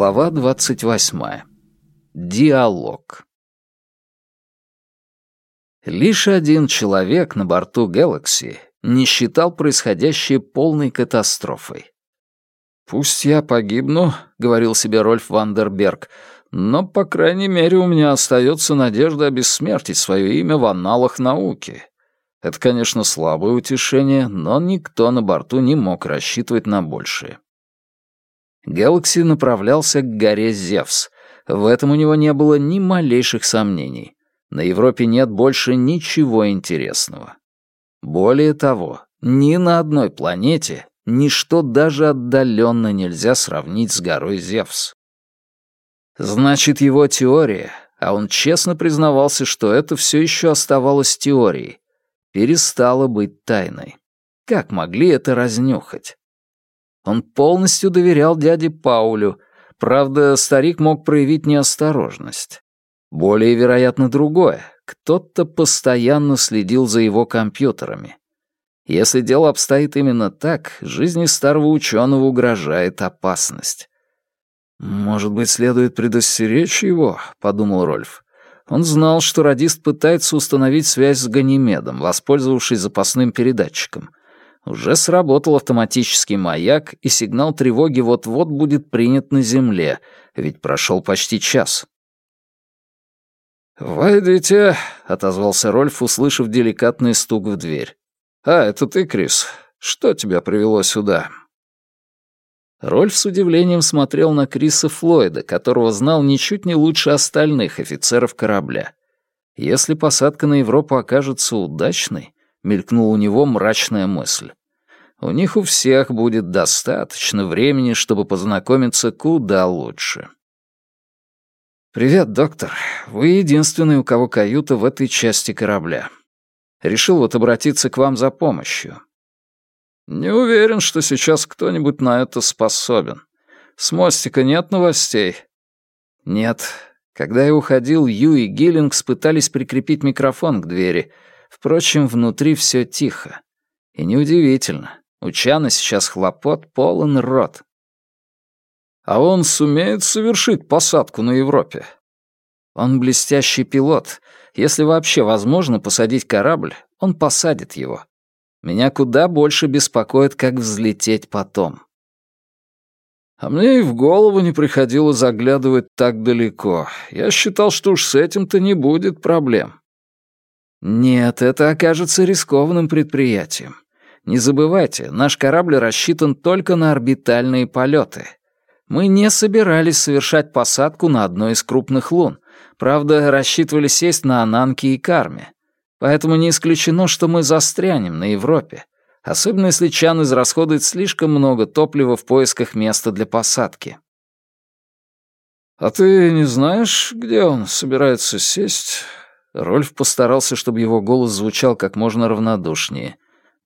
Глава двадцать восьмая. Диалог. Лишь один человек на борту Galaxy не считал происходящее полной катастрофой. «Пусть я погибну», — говорил себе Рольф Вандерберг, «но, по крайней мере, у меня остается надежда обессмертить свое имя в анналах науки». Это, конечно, слабое утешение, но никто на борту не мог рассчитывать на большее. Гэлакси направлялся к горе Зевс. В этом у него не было ни малейших сомнений. На Европе нет больше ничего интересного. Более того, ни на одной планете ничто даже отдаленно нельзя сравнить с горой Зевс. Значит, его теория, а он честно признавался, что это все еще оставалось теорией, перестала быть тайной. Как могли это разнюхать? Он полностью доверял дяде Паулю, правда, старик мог проявить неосторожность. Более вероятно другое. Кто-то постоянно следил за его компьютерами. Если дело обстоит именно так, жизни старого ученого угрожает опасность. «Может быть, следует предостеречь его?» — подумал Рольф. Он знал, что радист пытается установить связь с Ганимедом, воспользовавшись запасным передатчиком. Уже сработал автоматический маяк, и сигнал тревоги вот-вот будет принят на Земле, ведь прошел почти час. «Войдите», — отозвался Рольф, услышав деликатный стук в дверь. «А, это ты, Крис. Что тебя привело сюда?» Рольф с удивлением смотрел на Криса Флойда, которого знал ничуть не лучше остальных офицеров корабля. Если посадка на Европу окажется удачной, мелькнула у него мрачная мысль. У них у всех будет достаточно времени, чтобы познакомиться куда лучше. «Привет, доктор. Вы единственный, у кого каюта в этой части корабля. Решил вот обратиться к вам за помощью. Не уверен, что сейчас кто-нибудь на это способен. С мостика нет новостей?» «Нет. Когда я уходил, Ю и Гиллингс пытались прикрепить микрофон к двери — Впрочем, внутри все тихо. И неудивительно. У Чана сейчас хлопот полон рот. А он сумеет совершить посадку на Европе? Он блестящий пилот. Если вообще возможно посадить корабль, он посадит его. Меня куда больше беспокоит, как взлететь потом. А мне и в голову не приходило заглядывать так далеко. Я считал, что уж с этим-то не будет проблем. Нет, это окажется рискованным предприятием. Не забывайте, наш корабль рассчитан только на орбитальные полеты. Мы не собирались совершать посадку на одной из крупных лун. Правда, рассчитывали сесть на Ананке и Карме. Поэтому не исключено, что мы застрянем на Европе. Особенно если Чан израсходует слишком много топлива в поисках места для посадки. «А ты не знаешь, где он собирается сесть?» Рольф постарался, чтобы его голос звучал как можно равнодушнее.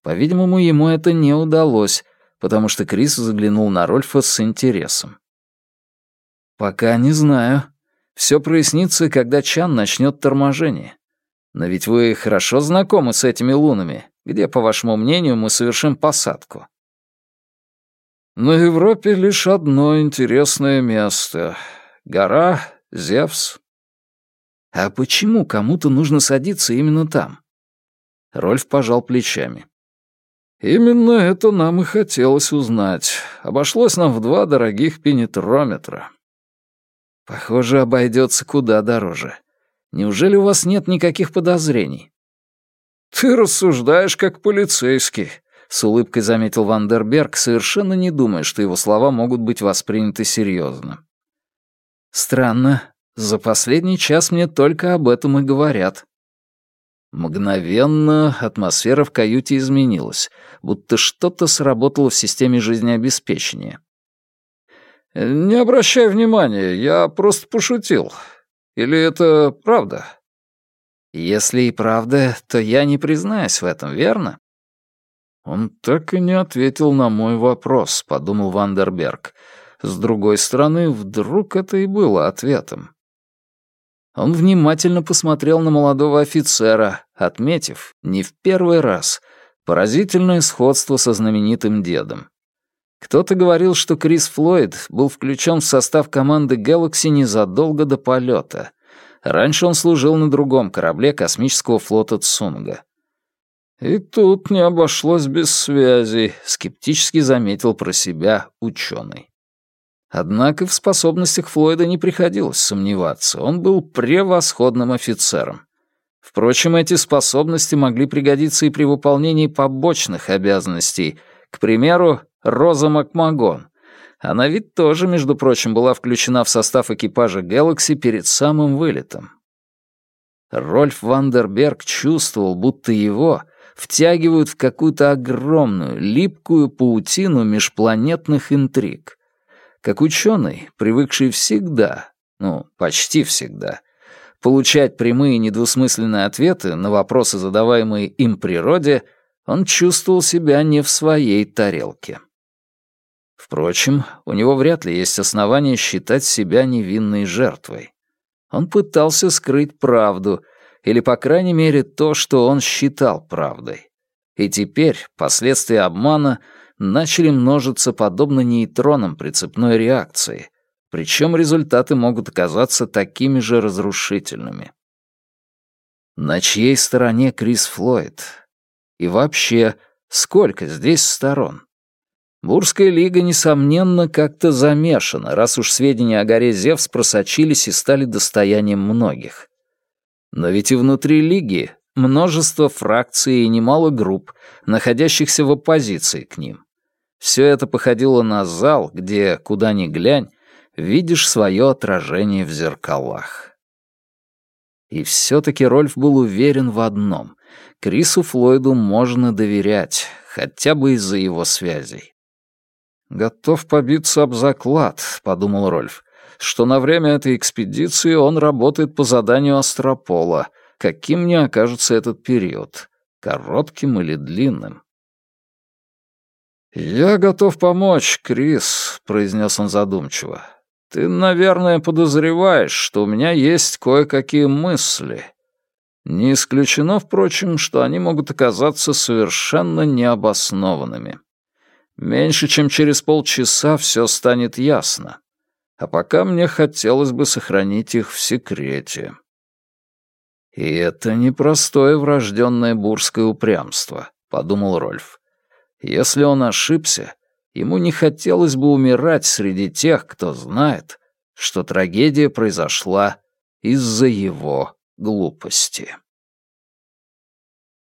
По-видимому, ему это не удалось, потому что Крис заглянул на Рольфа с интересом. «Пока не знаю. Все прояснится, когда Чан начнет торможение. Но ведь вы хорошо знакомы с этими лунами, где, по вашему мнению, мы совершим посадку». «На Европе лишь одно интересное место. Гора Зевс, а почему кому-то нужно садиться именно там? Рольф пожал плечами. Именно это нам и хотелось узнать. Обошлось нам в два дорогих пенетрометра. Похоже, обойдется куда дороже. Неужели у вас нет никаких подозрений? Ты рассуждаешь как полицейский, с улыбкой заметил Вандерберг, совершенно не думая, что его слова могут быть восприняты серьезно. Странно, за последний час мне только об этом и говорят. Мгновенно атмосфера в каюте изменилась, будто что-то сработало в системе жизнеобеспечения. «Не обращай внимания, я просто пошутил. Или это правда?» «Если и правда, то я не признаюсь в этом, верно?» «Он так и не ответил на мой вопрос», — подумал Вандерберг. «С другой стороны, вдруг это и было ответом?» Он внимательно посмотрел на молодого офицера, отметив, не в первый раз, поразительное сходство со знаменитым дедом. Кто-то говорил, что Крис Флойд был включен в состав команды Galaxy незадолго до полета. Раньше он служил на другом корабле космического флота Цунга. «И тут не обошлось без связей», — скептически заметил про себя ученый. Однако в способностях Флойда не приходилось сомневаться, он был превосходным офицером. Впрочем, эти способности могли пригодиться и при выполнении побочных обязанностей, к примеру, Роза Макмагон. Она ведь тоже, между прочим, была включена в состав экипажа Galaxy перед самым вылетом. Рольф Вандерберг чувствовал, будто его втягивают в какую-то огромную, липкую паутину межпланетных интриг. Как ученый, привыкший всегда, ну, почти всегда, получать прямые недвусмысленные ответы на вопросы, задаваемые им природе, он чувствовал себя не в своей тарелке. Впрочем, у него вряд ли есть основания считать себя невинной жертвой. Он пытался скрыть правду, или, по крайней мере, то, что он считал правдой. И теперь последствия обмана начали множиться подобно нейтронам при цепной реакции, причем результаты могут оказаться такими же разрушительными. На чьей стороне Крис Флойд? И вообще, сколько здесь сторон? Бурская лига, несомненно, как-то замешана, раз уж сведения о горе Зевс просочились и стали достоянием многих. Но ведь и внутри лиги множество фракций и немало групп, находящихся в оппозиции к ним. Все это походило на зал, где, куда ни глянь, видишь свое отражение в зеркалах. И все-таки Рольф был уверен в одном — Крису Флойду можно доверять, хотя бы из-за его связей. «Готов побиться об заклад», — подумал Рольф, «что на время этой экспедиции он работает по заданию Астропола, каким ни окажется этот период, коротким или длинным». «Я готов помочь, Крис», — произнес он задумчиво. «Ты, наверное, подозреваешь, что у меня есть кое-какие мысли. Не исключено, впрочем, что они могут оказаться совершенно необоснованными». Меньше чем через полчаса все станет ясно. А пока мне хотелось бы сохранить их в секрете. И это непростое врожденное бурское упрямство, подумал Рольф. Если он ошибся, ему не хотелось бы умирать среди тех, кто знает, что трагедия произошла из-за его глупости.